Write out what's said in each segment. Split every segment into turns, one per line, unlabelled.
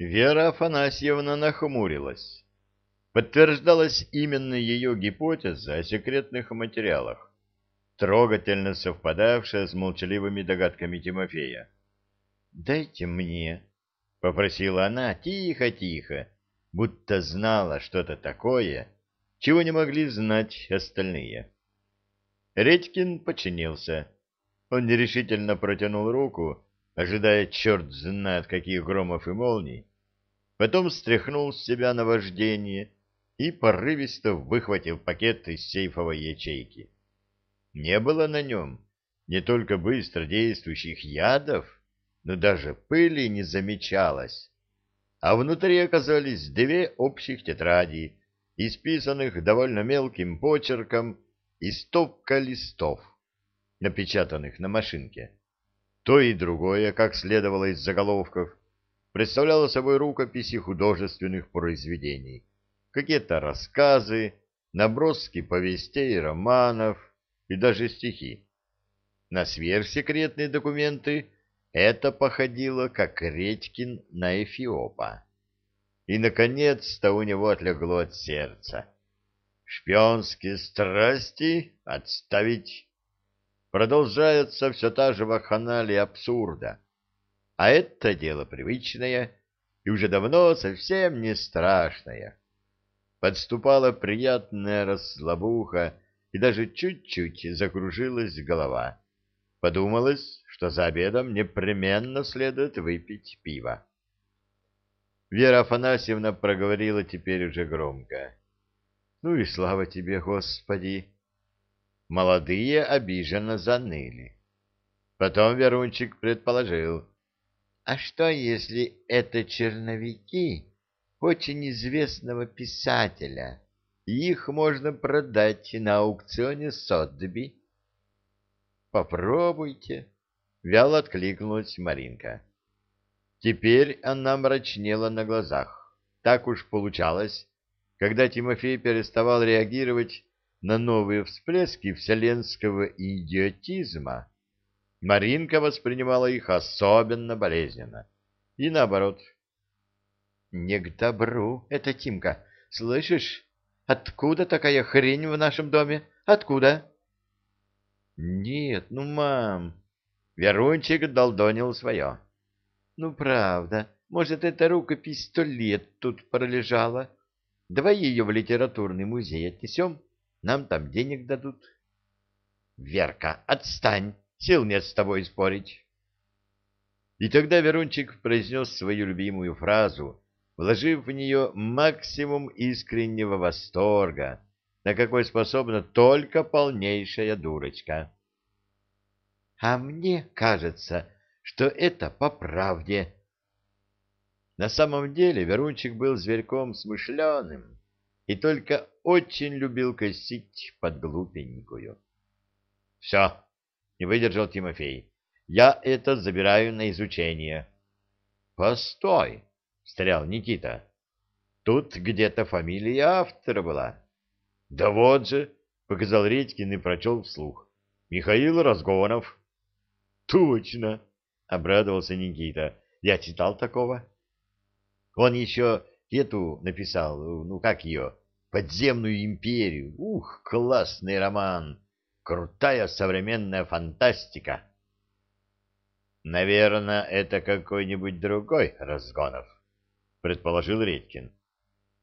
Вера Афанасьевна нахмурилась. Подтверждалась именно ее гипотеза о секретных материалах, трогательно совпадавшая с молчаливыми догадками Тимофея. «Дайте мне», — попросила она тихо-тихо, будто знала что-то такое, чего не могли знать остальные. Редькин подчинился. Он нерешительно протянул руку, ожидая черт знает каких громов и молний, потом стряхнул с себя наваждение и порывисто выхватил пакет из сейфовой ячейки. Не было на нем не только быстро действующих ядов, но даже пыли не замечалось, а внутри оказались две общих тетради, исписанных довольно мелким почерком и стопка листов, напечатанных на машинке. То и другое, как следовало из заголовков, представляло собой рукописи художественных произведений, какие-то рассказы, наброски повестей, романов и даже стихи. На сверхсекретные документы это походило, как Редькин на Эфиопа. И, наконец-то, у него отлегло от сердца. Шпионские страсти отставить. Продолжается все та же вакханалия абсурда. А это дело привычное и уже давно совсем не страшное. Подступала приятная расслабуха, и даже чуть-чуть закружилась голова. Подумалось, что за обедом непременно следует выпить пиво. Вера Афанасьевна проговорила теперь уже громко. — Ну и слава тебе, Господи! Молодые обиженно заныли. Потом Верунчик предположил. — А что, если это черновики очень известного писателя? Их можно продать на аукционе Сотби. — Попробуйте, — вяло откликнулась Маринка. Теперь она мрачнела на глазах. Так уж получалось, когда Тимофей переставал реагировать на новые всплески вселенского идиотизма, Маринка воспринимала их особенно болезненно. И наоборот. «Не к добру это, Тимка. Слышишь? Откуда такая хрень в нашем доме? Откуда?» «Нет, ну, мам...» Верунчик долдонил свое. «Ну, правда. Может, эта рукопись сто лет тут пролежала. Давай ее в литературный музей отнесем?» Нам там денег дадут. Верка, отстань, сил нет с тобой спорить. И тогда Верунчик произнес свою любимую фразу, вложив в нее максимум искреннего восторга, на какой способна только полнейшая дурочка. А мне кажется, что это по правде. На самом деле Верунчик был зверьком смышленым и только очень любил косить под глупенькую. — Все, — не выдержал Тимофей, — я это забираю на изучение. — Постой, — встрял Никита. — Тут где-то фамилия автора была. — Да вот же, — показал Редькин и прочел вслух. — Михаил Разгонов. — Точно, — обрадовался Никита. — Я читал такого. Он еще эту написал, ну как ее, подземную империю. Ух, классный роман! Крутая современная фантастика. Наверное, это какой-нибудь другой Разгонов, предположил Редькин.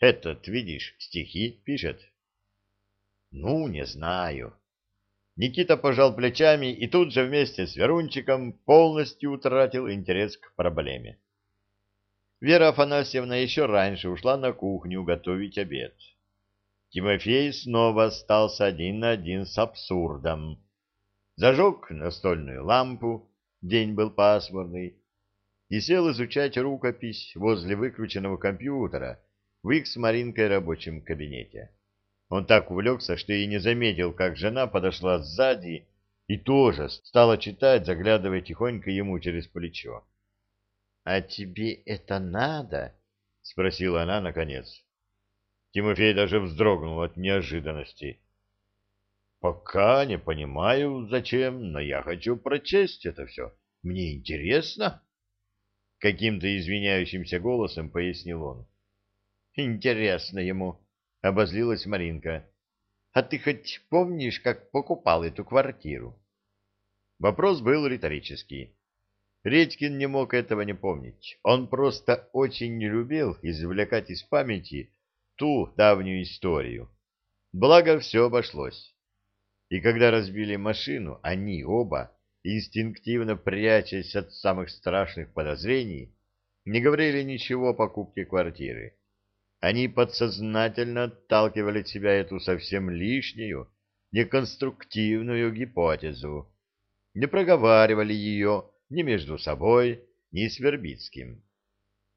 Этот, видишь, стихи пишет. Ну, не знаю. Никита пожал плечами и тут же вместе с Верунчиком полностью утратил интерес к проблеме. Вера Афанасьевна еще раньше ушла на кухню готовить обед. Тимофей снова остался один на один с абсурдом. Зажег настольную лампу, день был пасмурный, и сел изучать рукопись возле выключенного компьютера в их с Маринкой рабочем кабинете. Он так увлекся, что и не заметил, как жена подошла сзади и тоже стала читать, заглядывая тихонько ему через плечо. — А тебе это надо? — спросила она наконец. Тимофей даже вздрогнул от неожиданности. «Пока не понимаю, зачем, но я хочу прочесть это все. Мне интересно». каким-то извиняющимся голосом пояснил он. Интересно ему, обозлилась Маринка. А ты хоть помнишь, как покупал эту квартиру? Вопрос был риторический. Редькин не мог этого не помнить. Он просто очень не любил извлекать из памяти ту давнюю историю. Благо, все обошлось. И когда разбили машину, они оба, инстинктивно прячась от самых страшных подозрений, не говорили ничего о покупке квартиры. Они подсознательно отталкивали от себя эту совсем лишнюю, неконструктивную гипотезу, не проговаривали ее ни между собой, ни с Вербицким.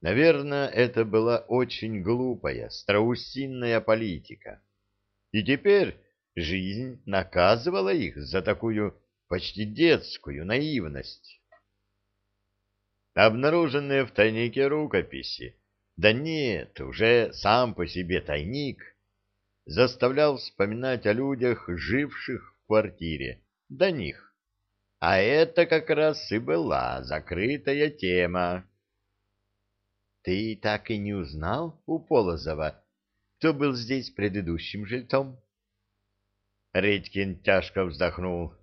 Наверное, это была очень глупая, страусинная политика. И теперь жизнь наказывала их за такую почти детскую наивность. Обнаруженные в тайнике рукописи, да нет, уже сам по себе тайник, заставлял вспоминать о людях, живших в квартире, до них. А это как раз и была закрытая тема. Ты так и не узнал у Полозова, кто был здесь предыдущим жильцом? Редькин тяжко вздохнул.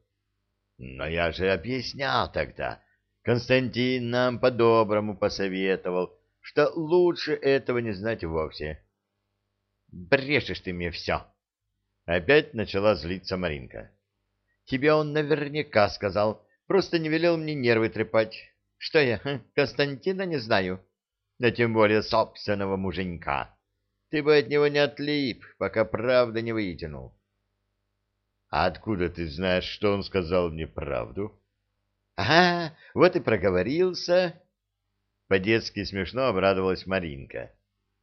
Но я же объяснял тогда. Константин нам по-доброму посоветовал, что лучше этого не знать вовсе. Брешешь ты мне все. Опять начала злиться Маринка. Тебе он наверняка сказал, просто не велел мне нервы трепать. Что я, Константина не знаю, да тем более собственного муженька. Ты бы от него не отлип, пока правда не вытянул. — А откуда ты знаешь, что он сказал мне правду? — Ага, вот и проговорился. По-детски смешно обрадовалась Маринка.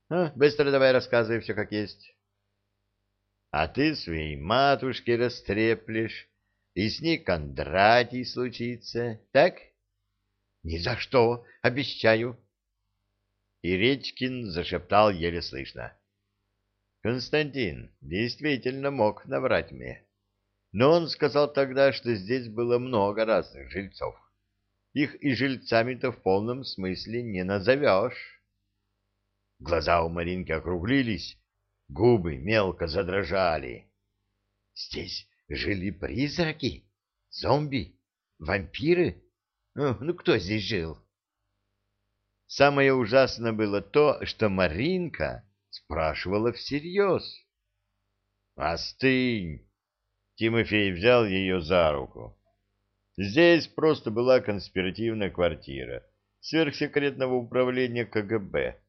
«А, — Быстро давай рассказывай все как есть. — А ты своей матушке растреплешь и с ней Кондратий случится, так? — Ни за что, обещаю. И Речкин зашептал еле слышно. Константин действительно мог наврать мне. Но он сказал тогда, что здесь было много разных жильцов. Их и жильцами-то в полном смысле не назовешь. Глаза у Маринки округлились, губы мелко задрожали. Здесь Жили призраки? Зомби? Вампиры? Ну, кто здесь жил? Самое ужасное было то, что Маринка спрашивала всерьез. «Остынь!» Тимофей взял ее за руку. Здесь просто была конспиративная квартира сверхсекретного управления КГБ.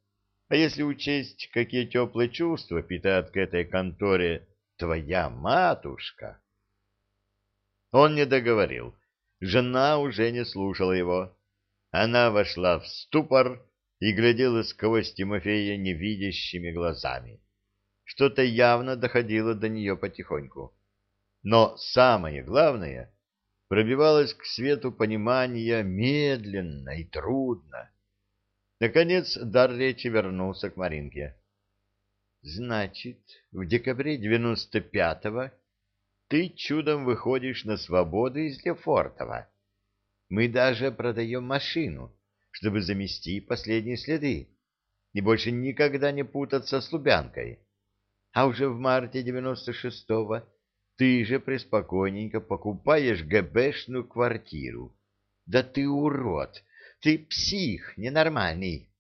А если учесть, какие теплые чувства питает к этой конторе твоя матушка... Он не договорил. Жена уже не слушала его. Она вошла в ступор и глядела сквозь Тимофея невидящими глазами. Что-то явно доходило до нее потихоньку. Но самое главное — пробивалось к свету понимания медленно и трудно. Наконец дар речи вернулся к Маринке. — Значит, в декабре девяносто пятого ты чудом выходишь на свободу из Лефортова. Мы даже продаем машину, чтобы замести последние следы и больше никогда не путаться с Лубянкой. А уже в марте девяносто шестого ты же преспокойненько покупаешь ГБшную квартиру. Да ты урод, ты псих ненормальный.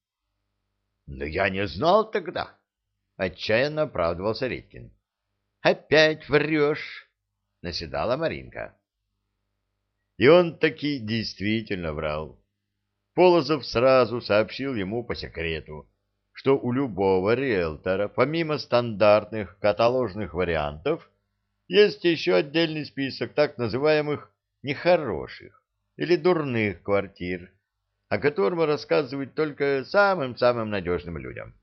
— Но я не знал тогда, — отчаянно оправдывался Редькин. — Опять врешь, наседала Маринка. И он таки действительно врал. Полозов сразу сообщил ему по секрету, что у любого риэлтора, помимо стандартных каталожных вариантов, есть еще отдельный список так называемых нехороших или дурных квартир, о котором рассказывают только самым-самым надежным людям.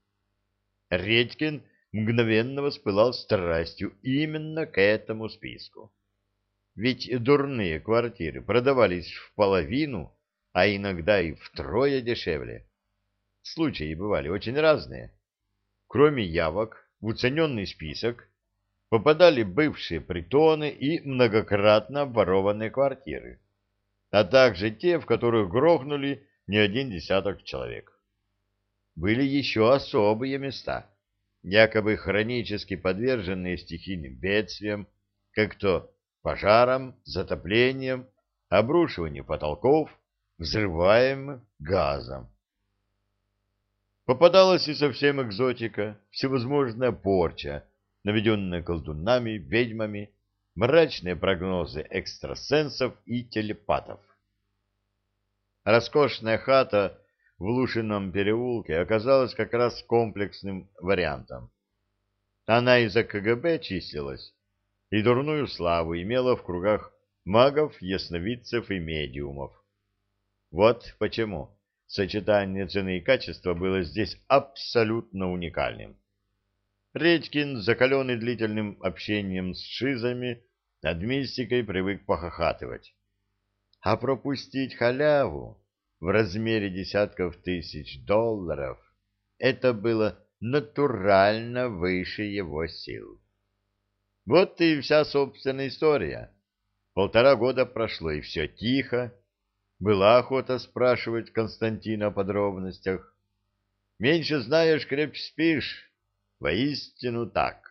Редькин мгновенно воспылал страстью именно к этому списку. Ведь дурные квартиры продавались в половину, а иногда и втрое дешевле. Случаи бывали очень разные. Кроме явок, в уцененный список попадали бывшие притоны и многократно обворованные квартиры, а также те, в которых грохнули не один десяток человек. Были еще особые места, якобы хронически подверженные стихийным бедствиям, как то пожарам, затоплением, обрушиванию потолков, взрываемым газом. Попадалась и совсем экзотика, всевозможная порча, наведенная колдунами, ведьмами, мрачные прогнозы экстрасенсов и телепатов. Роскошная хата в Лушином переулке оказалась как раз комплексным вариантом. Она из-за КГБ числилась и дурную славу имела в кругах магов, ясновидцев и медиумов. Вот почему сочетание цены и качества было здесь абсолютно уникальным. Редькин, закаленный длительным общением с шизами, над мистикой привык похохатывать. А пропустить халяву в размере десятков тысяч долларов — это было натурально выше его сил. Вот и вся собственная история. Полтора года прошло, и все тихо. Была охота спрашивать Константина о подробностях. Меньше знаешь, крепче спишь. Воистину так.